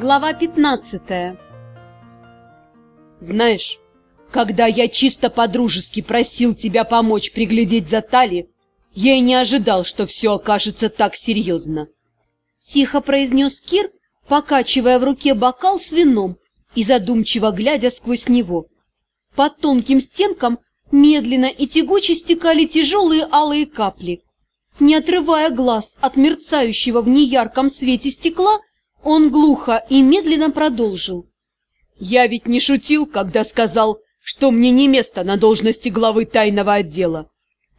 Глава 15 Знаешь, когда я чисто по-дружески просил тебя помочь приглядеть за Тали, я и не ожидал, что все окажется так серьезно. Тихо произнес Кир, покачивая в руке бокал с вином и задумчиво глядя сквозь него. Под тонким стенкам медленно и тягуче стекали тяжелые алые капли. Не отрывая глаз от мерцающего в неярком свете стекла, он глухо и медленно продолжил. «Я ведь не шутил, когда сказал, что мне не место на должности главы тайного отдела.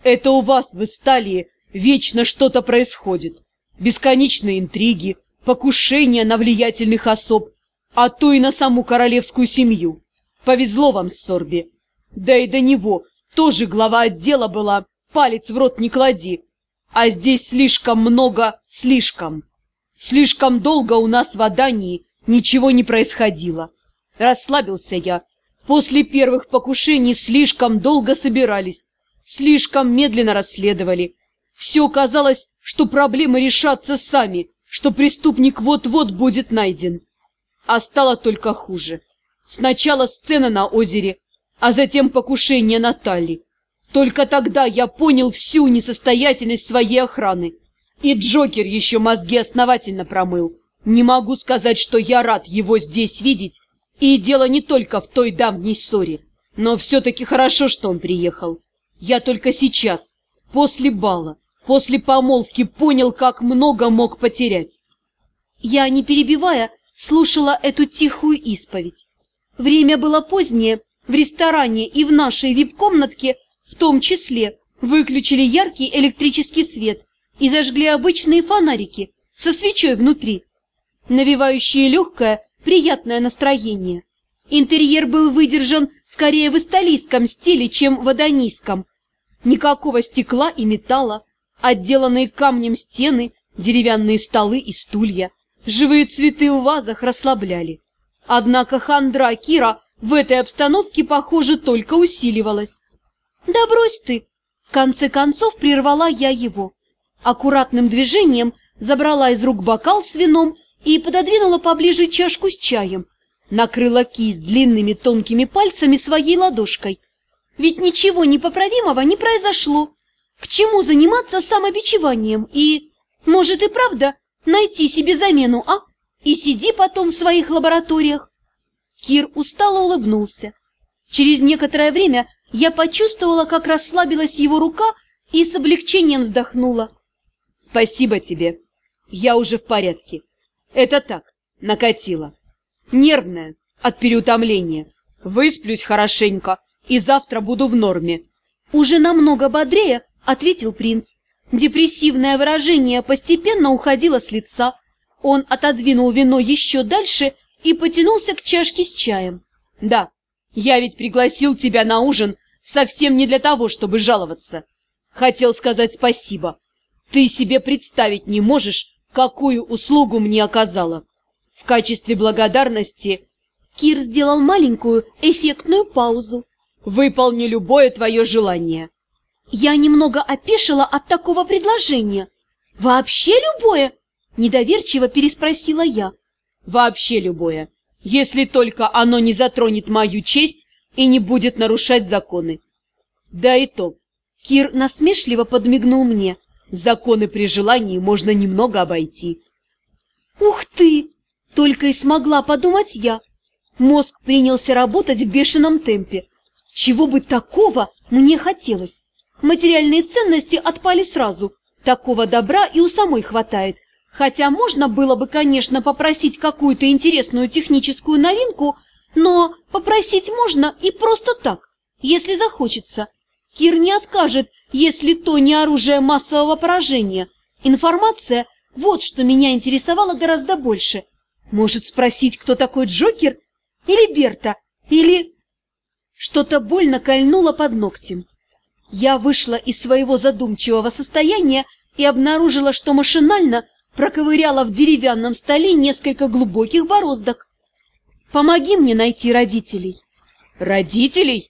Это у вас в Исталии вечно что-то происходит. Бесконечные интриги, покушения на влиятельных особ, а то и на саму королевскую семью. Повезло вам с Сорби. Да и до него тоже глава отдела была, палец в рот не клади. А здесь слишком много слишком. Слишком долго у нас в Адании ничего не происходило. Расслабился я. После первых покушений слишком долго собирались, слишком медленно расследовали. Все казалось, что проблемы решатся сами, что преступник вот-вот будет найден. А стало только хуже. Сначала сцена на озере, а затем покушение Натальи. Только тогда я понял всю несостоятельность своей охраны. И Джокер еще мозги основательно промыл. Не могу сказать, что я рад его здесь видеть. И дело не только в той давней ссоре. Но все-таки хорошо, что он приехал. Я только сейчас, после бала, после помолвки, понял, как много мог потерять. Я, не перебивая, слушала эту тихую исповедь. Время было позднее, в ресторане и в нашей вип-комнатке в том числе выключили яркий электрический свет и зажгли обычные фонарики со свечой внутри, навевающие легкое, приятное настроение. Интерьер был выдержан скорее в исталийском стиле, чем в адонийском. Никакого стекла и металла, отделанные камнем стены, деревянные столы и стулья, живые цветы в вазах расслабляли. Однако хандра Кира в этой обстановке, похоже, только усиливалась. «Да брось ты!» В конце концов прервала я его. Аккуратным движением забрала из рук бокал с вином и пододвинула поближе чашку с чаем. Накрыла кисть длинными тонкими пальцами своей ладошкой. Ведь ничего непоправимого не произошло. К чему заниматься самобичеванием и, может и правда, найти себе замену, а? И сиди потом в своих лабораториях. Кир устало улыбнулся. Через некоторое время я почувствовала, как расслабилась его рука и с облегчением вздохнула. Спасибо тебе. Я уже в порядке. Это так, накатило. Нервная, от переутомления. Высплюсь хорошенько, и завтра буду в норме. Уже намного бодрее, ответил принц. Депрессивное выражение постепенно уходило с лица. Он отодвинул вино еще дальше и потянулся к чашке с чаем. Да, я ведь пригласил тебя на ужин совсем не для того, чтобы жаловаться. Хотел сказать спасибо. Ты себе представить не можешь, какую услугу мне оказала. В качестве благодарности Кир сделал маленькую эффектную паузу. Выполню любое твое желание. Я немного опешила от такого предложения. Вообще любое? Недоверчиво переспросила я. Вообще любое, если только оно не затронет мою честь и не будет нарушать законы. Да и то, Кир насмешливо подмигнул мне. Законы при желании можно немного обойти. Ух ты! Только и смогла подумать я. Мозг принялся работать в бешеном темпе. Чего бы такого мне хотелось? Материальные ценности отпали сразу. Такого добра и у самой хватает. Хотя можно было бы, конечно, попросить какую-то интересную техническую новинку, но попросить можно и просто так, если захочется. Кир не откажет, если то не оружие массового поражения. Информация – вот что меня интересовало гораздо больше. Может спросить, кто такой Джокер? Или Берта? Или... Что-то больно кольнуло под ногтем. Я вышла из своего задумчивого состояния и обнаружила, что машинально проковыряла в деревянном столе несколько глубоких бороздок. «Помоги мне найти родителей». «Родителей?»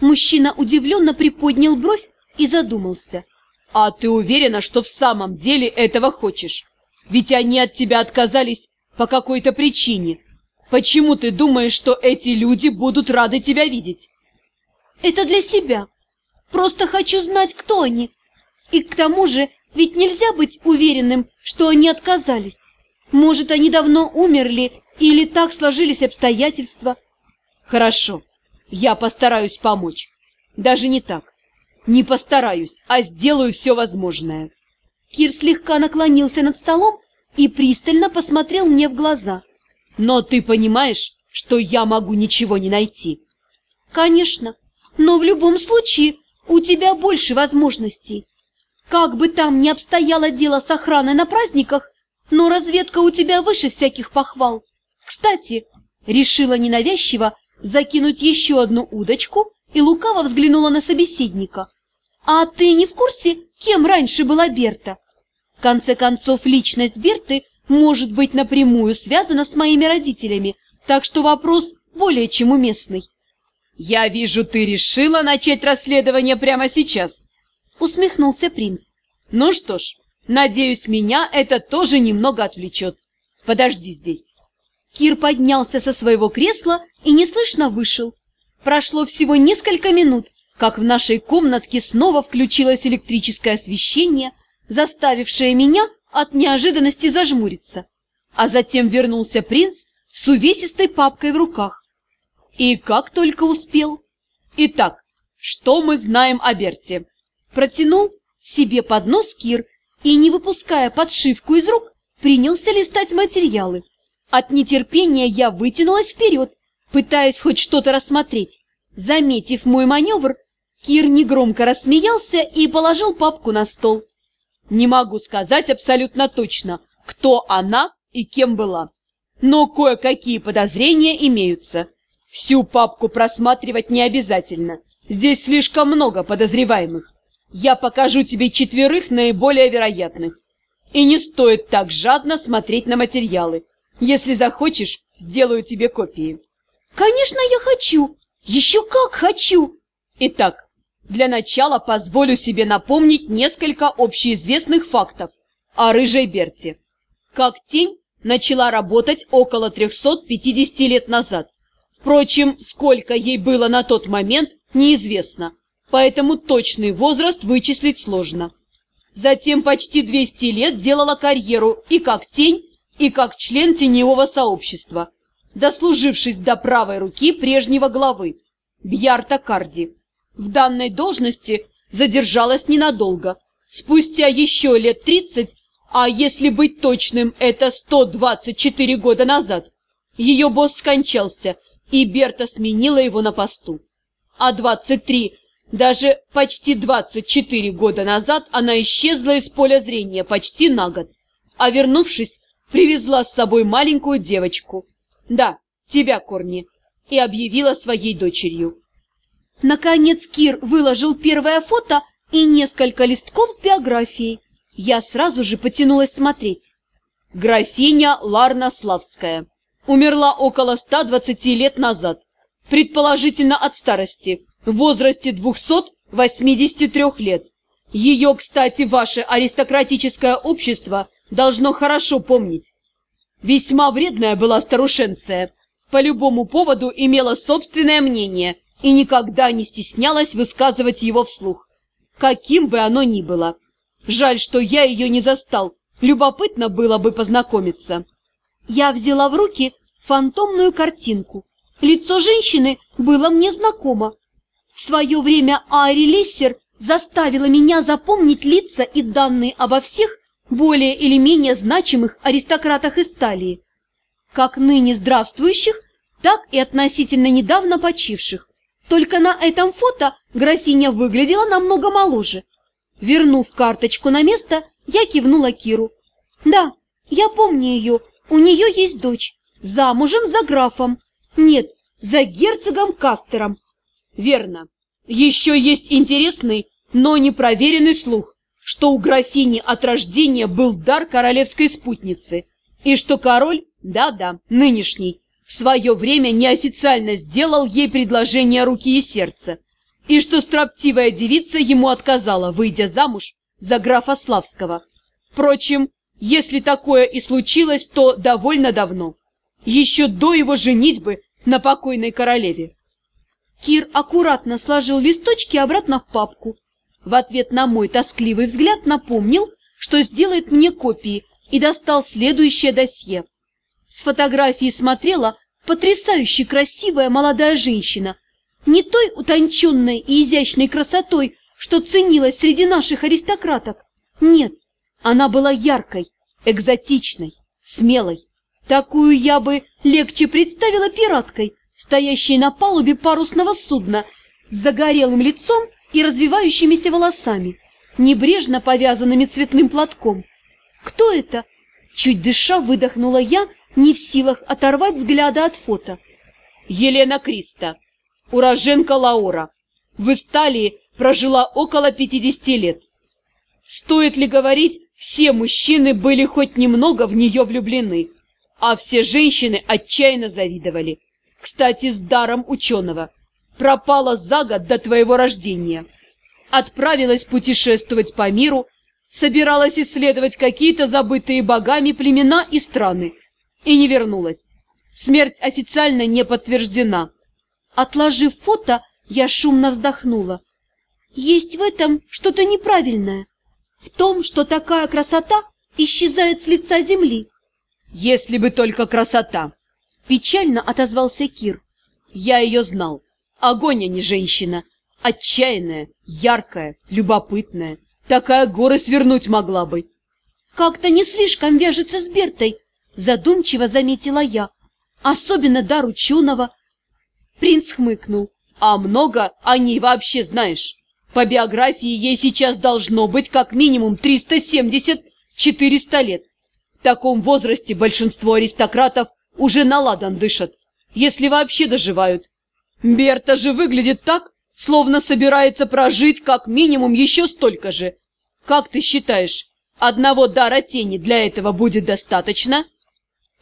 Мужчина удивленно приподнял бровь и задумался. «А ты уверена, что в самом деле этого хочешь? Ведь они от тебя отказались по какой-то причине. Почему ты думаешь, что эти люди будут рады тебя видеть? Это для себя. Просто хочу знать, кто они. И к тому же, ведь нельзя быть уверенным, что они отказались. Может, они давно умерли, или так сложились обстоятельства. Хорошо, я постараюсь помочь. Даже не так. Не постараюсь, а сделаю все возможное. Кир слегка наклонился над столом и пристально посмотрел мне в глаза. Но ты понимаешь, что я могу ничего не найти? Конечно, но в любом случае у тебя больше возможностей. Как бы там ни обстояло дело с охраной на праздниках, но разведка у тебя выше всяких похвал. Кстати, решила ненавязчиво закинуть еще одну удочку и лукаво взглянула на собеседника. «А ты не в курсе, кем раньше была Берта?» В конце концов, личность Берты может быть напрямую связана с моими родителями, так что вопрос более чем уместный. «Я вижу, ты решила начать расследование прямо сейчас», — усмехнулся принц. «Ну что ж, надеюсь, меня это тоже немного отвлечет. Подожди здесь». Кир поднялся со своего кресла и неслышно вышел. Прошло всего несколько минут, как в нашей комнатке снова включилось электрическое освещение, заставившее меня от неожиданности зажмуриться. А затем вернулся принц с увесистой папкой в руках. И как только успел. Итак, что мы знаем о Берте? Протянул себе под нос Кир и, не выпуская подшивку из рук, принялся листать материалы. От нетерпения я вытянулась вперед, пытаясь хоть что-то рассмотреть. Заметив мой маневр, Кир негромко рассмеялся и положил папку на стол. Не могу сказать абсолютно точно, кто она и кем была. Но кое-какие подозрения имеются. Всю папку просматривать не обязательно. Здесь слишком много подозреваемых. Я покажу тебе четверых наиболее вероятных. И не стоит так жадно смотреть на материалы. Если захочешь, сделаю тебе копии. Конечно, я хочу. Еще как хочу. Итак, для начала позволю себе напомнить несколько общеизвестных фактов о рыжей Берте. Как тень начала работать около 350 лет назад. Впрочем, сколько ей было на тот момент, неизвестно, поэтому точный возраст вычислить сложно. Затем почти 200 лет делала карьеру и как тень, и как член теневого сообщества, дослужившись до правой руки прежнего главы, Бьярта Карди. В данной должности задержалась ненадолго. Спустя еще лет 30, а если быть точным, это 124 года назад, ее босс скончался, и Берта сменила его на посту. А 23, даже почти 24 года назад она исчезла из поля зрения почти на год, а вернувшись, привезла с собой маленькую девочку. Да, тебя, Корни, и объявила своей дочерью. Наконец Кир выложил первое фото и несколько листков с биографией. Я сразу же потянулась смотреть. Графиня Ларна Славская. Умерла около 120 лет назад. Предположительно от старости, в возрасте 283 лет. Ее, кстати, ваше аристократическое общество должно хорошо помнить. Весьма вредная была старушенция. По любому поводу имела собственное мнение – и никогда не стеснялась высказывать его вслух, каким бы оно ни было. Жаль, что я ее не застал, любопытно было бы познакомиться. Я взяла в руки фантомную картинку. Лицо женщины было мне знакомо. В свое время Ари Лессер заставила меня запомнить лица и данные обо всех более или менее значимых аристократах Исталии, как ныне здравствующих, так и относительно недавно почивших. Только на этом фото графиня выглядела намного моложе. Вернув карточку на место, я кивнула Киру. «Да, я помню ее. У нее есть дочь. Замужем за графом. Нет, за герцогом Кастером». «Верно. Еще есть интересный, но непроверенный слух, что у графини от рождения был дар королевской спутницы, и что король, да-да, нынешний, в свое время неофициально сделал ей предложение руки и сердца, и что строптивая девица ему отказала, выйдя замуж за графа Славского. Впрочем, Если такое и случилось, то довольно давно. Еще до его женитьбы на покойной королеве. Кир аккуратно сложил листочки обратно в папку. В ответ на мой тоскливый взгляд напомнил, что сделает мне копии, и достал следующее досье. С фотографии смотрела потрясающе красивая молодая женщина, не той утонченной и изящной красотой, что ценилась среди наших аристократок. Нет, она была яркой, экзотичной, смелой. Такую я бы легче представила пираткой, стоящей на палубе парусного судна, с загорелым лицом и развивающимися волосами, небрежно повязанными цветным платком. «Кто это?» Чуть дыша выдохнула я, не в силах оторвать взгляда от фото. Елена Криста, уроженка Лаура. В Исталии прожила около 50 лет. Стоит ли говорить, все мужчины были хоть немного в нее влюблены, а все женщины отчаянно завидовали. Кстати, с даром ученого. Пропала за год до твоего рождения. Отправилась путешествовать по миру, собиралась исследовать какие-то забытые богами племена и страны. И не вернулась. Смерть официально не подтверждена. Отложив фото, я шумно вздохнула. Есть в этом что-то неправильное. В том, что такая красота исчезает с лица земли. Если бы только красота. Печально отозвался Кир. Я ее знал. Огонь, а не женщина. Отчаянная, яркая, любопытная. Такая горы свернуть могла бы. Как-то не слишком вяжется с Бертой, задумчиво заметила я. Особенно дар ученого. Принц хмыкнул. А много о ней вообще знаешь? По биографии ей сейчас должно быть как минимум 370-400 лет. В таком возрасте большинство аристократов уже на ладан дышат, если вообще доживают. Берта же выглядит так, словно собирается прожить как минимум еще столько же. Как ты считаешь, одного дара тени для этого будет достаточно?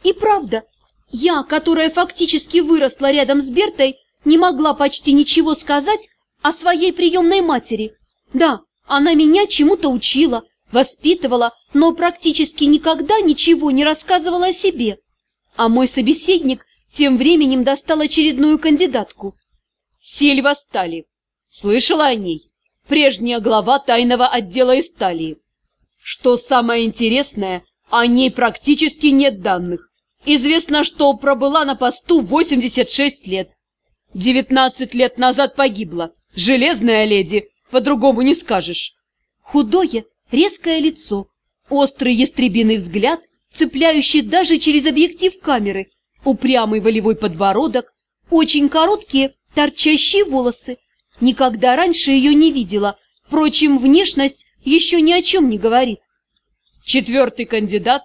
И правда, я, которая фактически выросла рядом с Бертой, не могла почти ничего сказать о своей приемной матери. Да, она меня чему-то учила, воспитывала, но практически никогда ничего не рассказывала о себе. А мой собеседник тем временем достал очередную кандидатку. Сильва Стали. Слышала о ней? Прежняя глава тайного отдела Исталии. Что самое интересное, о ней практически нет данных. Известно, что пробыла на посту 86 лет. 19 лет назад погибла. Железная леди, по-другому не скажешь. Худое, резкое лицо, острый ястребиный взгляд, цепляющий даже через объектив камеры, упрямый волевой подбородок, очень короткие, торчащие волосы. Никогда раньше ее не видела, впрочем, внешность еще ни о чем не говорит. Четвертый кандидат.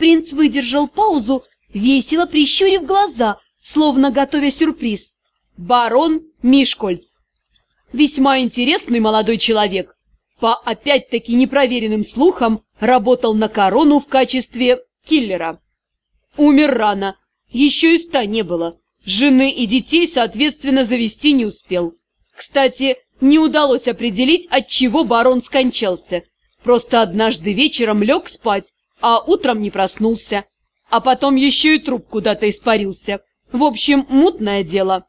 Принц выдержал паузу, весело прищурив глаза, словно готовя сюрприз. Барон Мишкольц. Весьма интересный молодой человек. По опять-таки непроверенным слухам, работал на корону в качестве киллера. Умер рано, еще и ста не было. Жены и детей, соответственно, завести не успел. Кстати, не удалось определить, от чего барон скончался. Просто однажды вечером лег спать, а утром не проснулся. А потом еще и труп куда-то испарился. В общем, мутное дело.